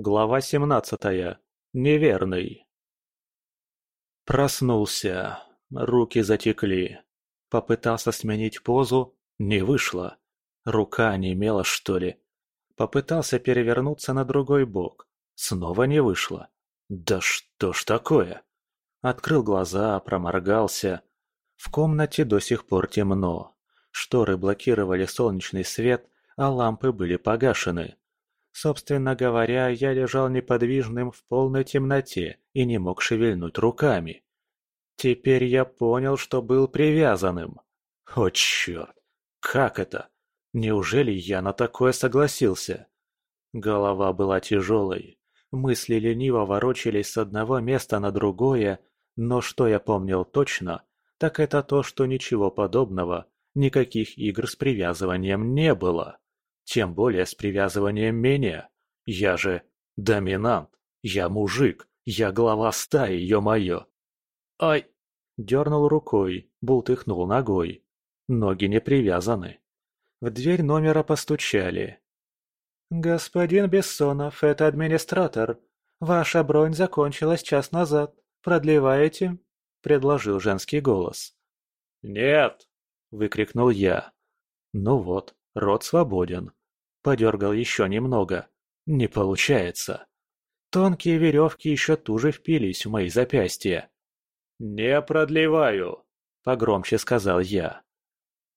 Глава семнадцатая. Неверный. Проснулся. Руки затекли. Попытался сменить позу. Не вышло. Рука немела, что ли. Попытался перевернуться на другой бок. Снова не вышло. Да что ж такое? Открыл глаза, проморгался. В комнате до сих пор темно. Шторы блокировали солнечный свет, а лампы были погашены. Собственно говоря, я лежал неподвижным в полной темноте и не мог шевельнуть руками. Теперь я понял, что был привязанным. О, черт! Как это? Неужели я на такое согласился? Голова была тяжелой. Мысли лениво ворочались с одного места на другое, но что я помнил точно, так это то, что ничего подобного, никаких игр с привязыванием не было. Тем более с привязыванием меня. Я же доминант, я мужик, я глава стаи, ё-моё. Ай! Дернул рукой, бултыхнул ногой. Ноги не привязаны. В дверь номера постучали. «Господин Бессонов, это администратор. Ваша бронь закончилась час назад. Продлеваете?» – предложил женский голос. «Нет!» – выкрикнул я. «Ну вот, рот свободен». Подергал еще немного. Не получается. Тонкие веревки еще туже впились в мои запястья. «Не продлеваю!» – погромче сказал я.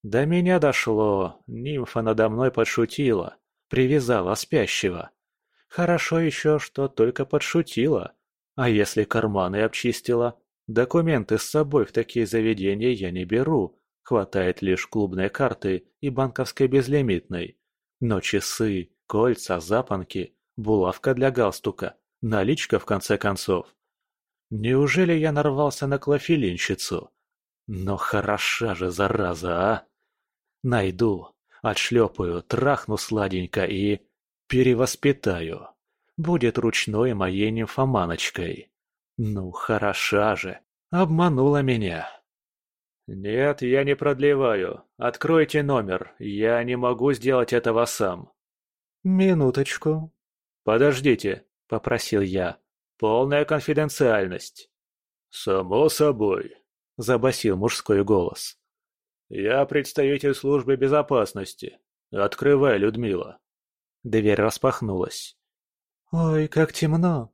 До меня дошло, нимфа надо мной подшутила, привязала спящего. Хорошо еще, что только подшутила. А если карманы обчистила? Документы с собой в такие заведения я не беру, хватает лишь клубной карты и банковской безлимитной. Но часы, кольца, запонки, булавка для галстука, наличка в конце концов. Неужели я нарвался на клофелинщицу? Но хороша же зараза, а! Найду, отшлепаю, трахну сладенько и... перевоспитаю. Будет ручной моей нимфоманочкой. Ну, хороша же, обманула меня. «Нет, я не продлеваю. Откройте номер. Я не могу сделать этого сам». «Минуточку». «Подождите», — попросил я. «Полная конфиденциальность». «Само собой», — забасил мужской голос. «Я представитель службы безопасности. Открывай, Людмила». Дверь распахнулась. «Ой, как темно!»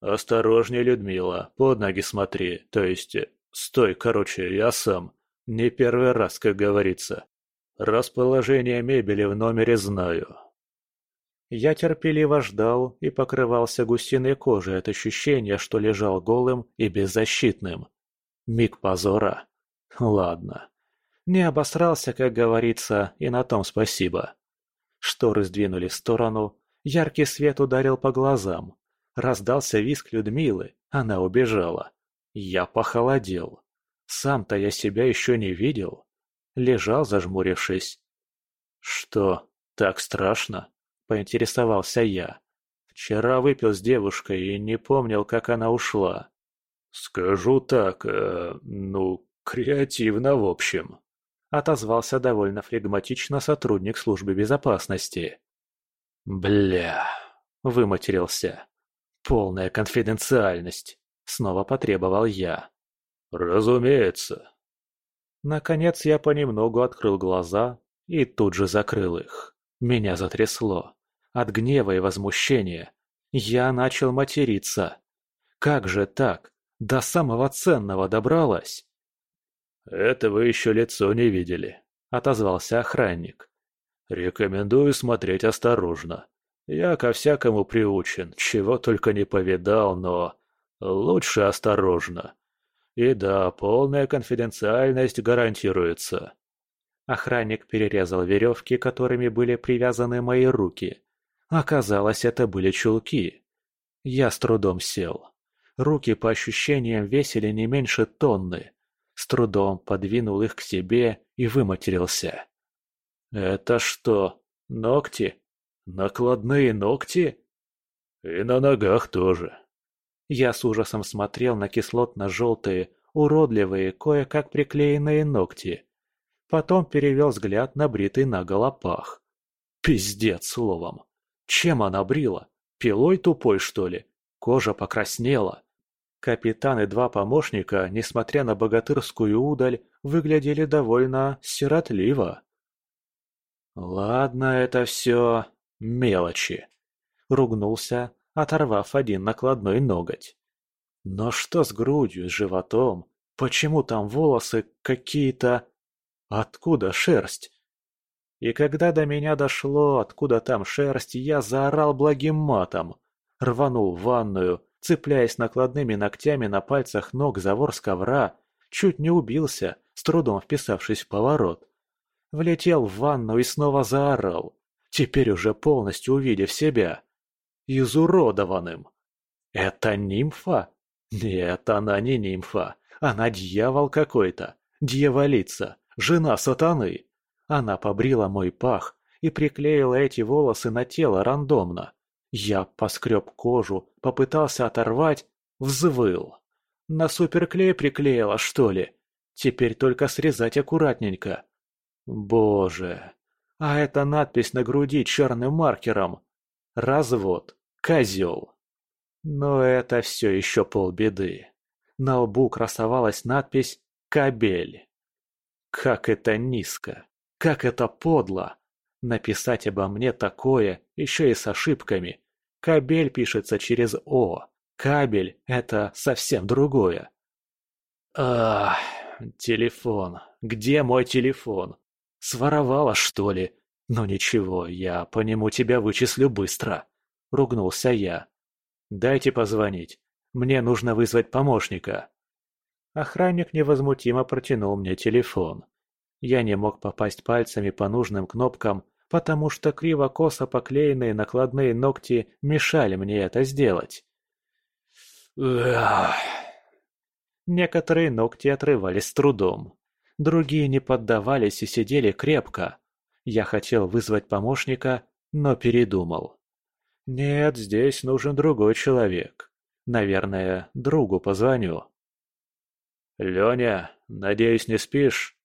«Осторожнее, Людмила, под ноги смотри, то есть... Стой, короче, я сам. Не первый раз, как говорится. Расположение мебели в номере знаю». Я терпеливо ждал и покрывался гусиной кожей от ощущения, что лежал голым и беззащитным. Миг позора. Ладно, не обосрался, как говорится, и на том спасибо. Шторы сдвинули в сторону, яркий свет ударил по глазам. Раздался визг Людмилы, она убежала. Я похолодел. Сам-то я себя еще не видел. Лежал, зажмурившись. «Что, так страшно?» – поинтересовался я. Вчера выпил с девушкой и не помнил, как она ушла. «Скажу так, э, ну, креативно в общем», отозвался довольно флегматично сотрудник службы безопасности. «Бля!» – выматерился. «Полная конфиденциальность!» – снова потребовал я. «Разумеется!» Наконец я понемногу открыл глаза и тут же закрыл их. Меня затрясло. От гнева и возмущения. Я начал материться. Как же так? До самого ценного добралась? «Это вы еще лицо не видели», — отозвался охранник. «Рекомендую смотреть осторожно. Я ко всякому приучен, чего только не повидал, но лучше осторожно. И да, полная конфиденциальность гарантируется». Охранник перерезал веревки, которыми были привязаны мои руки. Оказалось, это были чулки. Я с трудом сел. Руки, по ощущениям, весили не меньше тонны с трудом подвинул их к себе и выматерился. «Это что, ногти? Накладные ногти?» «И на ногах тоже». Я с ужасом смотрел на кислотно-желтые, уродливые, кое-как приклеенные ногти. Потом перевел взгляд на бритый наголо пах. Пиздец словом. Чем она брила? Пилой тупой, что ли? Кожа покраснела. Капитан и два помощника, несмотря на богатырскую удаль, выглядели довольно сиротливо. «Ладно, это все мелочи», — ругнулся, оторвав один накладной ноготь. «Но что с грудью, с животом? Почему там волосы какие-то... Откуда шерсть?» И когда до меня дошло, откуда там шерсть, я заорал благим матом. Рванул в ванную, цепляясь накладными ногтями на пальцах ног за ворс ковра, чуть не убился, с трудом вписавшись в поворот. Влетел в ванну и снова заорал, теперь уже полностью увидев себя. Изуродованным. Это нимфа? Нет, она не нимфа. Она дьявол какой-то. Дьяволица. Жена сатаны. Она побрила мой пах и приклеила эти волосы на тело рандомно. Я поскреб кожу, попытался оторвать, взвыл. На суперклей приклеила, что ли? Теперь только срезать аккуратненько. Боже. А эта надпись на груди черным маркером. Развод. Козел. Но это все еще полбеды. На лбу красовалась надпись «Кабель». Как это низко. Как это подло. Написать обо мне такое, еще и с ошибками. Кабель пишется через «о». Кабель – это совсем другое. Ах, телефон. Где мой телефон? Своровала, что ли? Ну ничего, я по нему тебя вычислю быстро. Ругнулся я. Дайте позвонить. Мне нужно вызвать помощника. Охранник невозмутимо протянул мне телефон. Я не мог попасть пальцами по нужным кнопкам, потому что криво-косо поклеенные накладные ногти мешали мне это сделать. Некоторые ногти отрывались с трудом. Другие не поддавались и сидели крепко. Я хотел вызвать помощника, но передумал. Нет, здесь нужен другой человек. Наверное, другу позвоню. «Леня, надеюсь, не спишь?»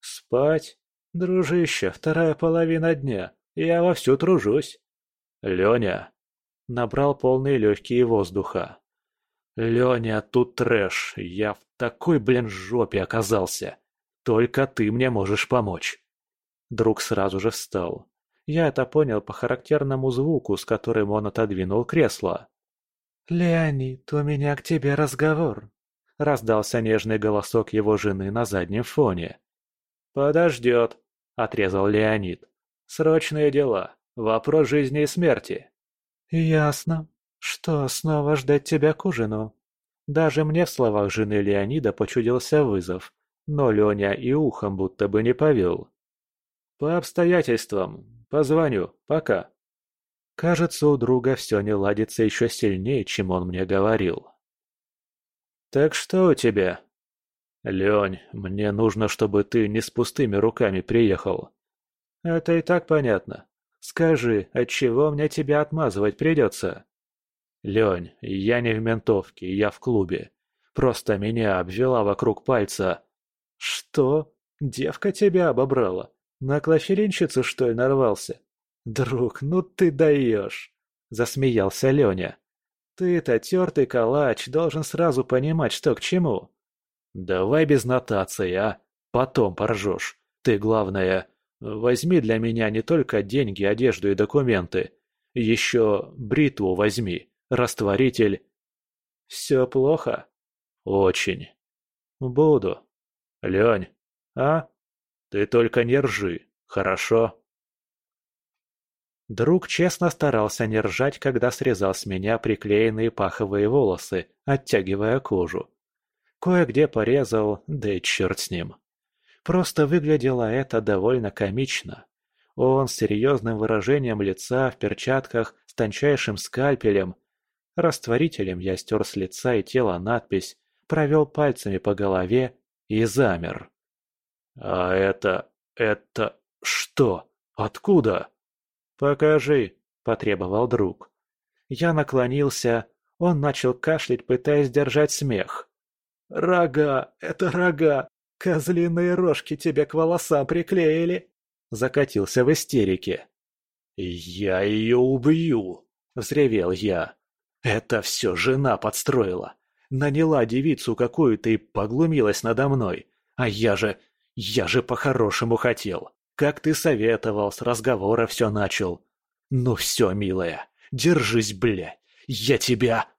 «Спать? Дружище, вторая половина дня. Я вовсю тружусь». «Леня!» Набрал полные легкие воздуха. «Леня, тут трэш. Я в такой, блин, жопе оказался. Только ты мне можешь помочь». Друг сразу же встал. Я это понял по характерному звуку, с которым он отодвинул кресло. «Леонид, у меня к тебе разговор», — раздался нежный голосок его жены на заднем фоне. «Подождет», — отрезал Леонид. «Срочные дела. Вопрос жизни и смерти». «Ясно. Что, снова ждать тебя к ужину?» Даже мне в словах жены Леонида почудился вызов, но Леня и ухом будто бы не повел. «По обстоятельствам. Позвоню. Пока». Кажется, у друга все не ладится еще сильнее, чем он мне говорил. «Так что у тебя?» «Лень, мне нужно, чтобы ты не с пустыми руками приехал». «Это и так понятно. Скажи, от чего мне тебя отмазывать придется?» «Лень, я не в ментовке, я в клубе. Просто меня обвела вокруг пальца». «Что? Девка тебя обобрала? На клофелинщицу, что ли, нарвался?» «Друг, ну ты даешь!» – засмеялся Леня. «Ты-то тертый калач, должен сразу понимать, что к чему». «Давай без нотации, а? Потом поржешь. Ты, главное, возьми для меня не только деньги, одежду и документы. Еще бритву возьми, растворитель». «Все плохо?» «Очень». «Буду». «Лень, а? Ты только не ржи, хорошо?» Друг честно старался не ржать, когда срезал с меня приклеенные паховые волосы, оттягивая кожу. Кое-где порезал, да и черт с ним. Просто выглядело это довольно комично. Он с серьезным выражением лица в перчатках с тончайшим скальпелем. Растворителем я стер с лица и тела надпись, провел пальцами по голове и замер. «А это... это... что? Откуда?» «Покажи», — потребовал друг. Я наклонился, он начал кашлять, пытаясь держать смех. «Рога! Это рога! Козлиные рожки тебе к волосам приклеили!» Закатился в истерике. «Я ее убью!» — взревел я. «Это все жена подстроила. Наняла девицу какую-то и поглумилась надо мной. А я же... я же по-хорошему хотел. Как ты советовал, с разговора все начал. Ну все, милая, держись, блядь. Я тебя...»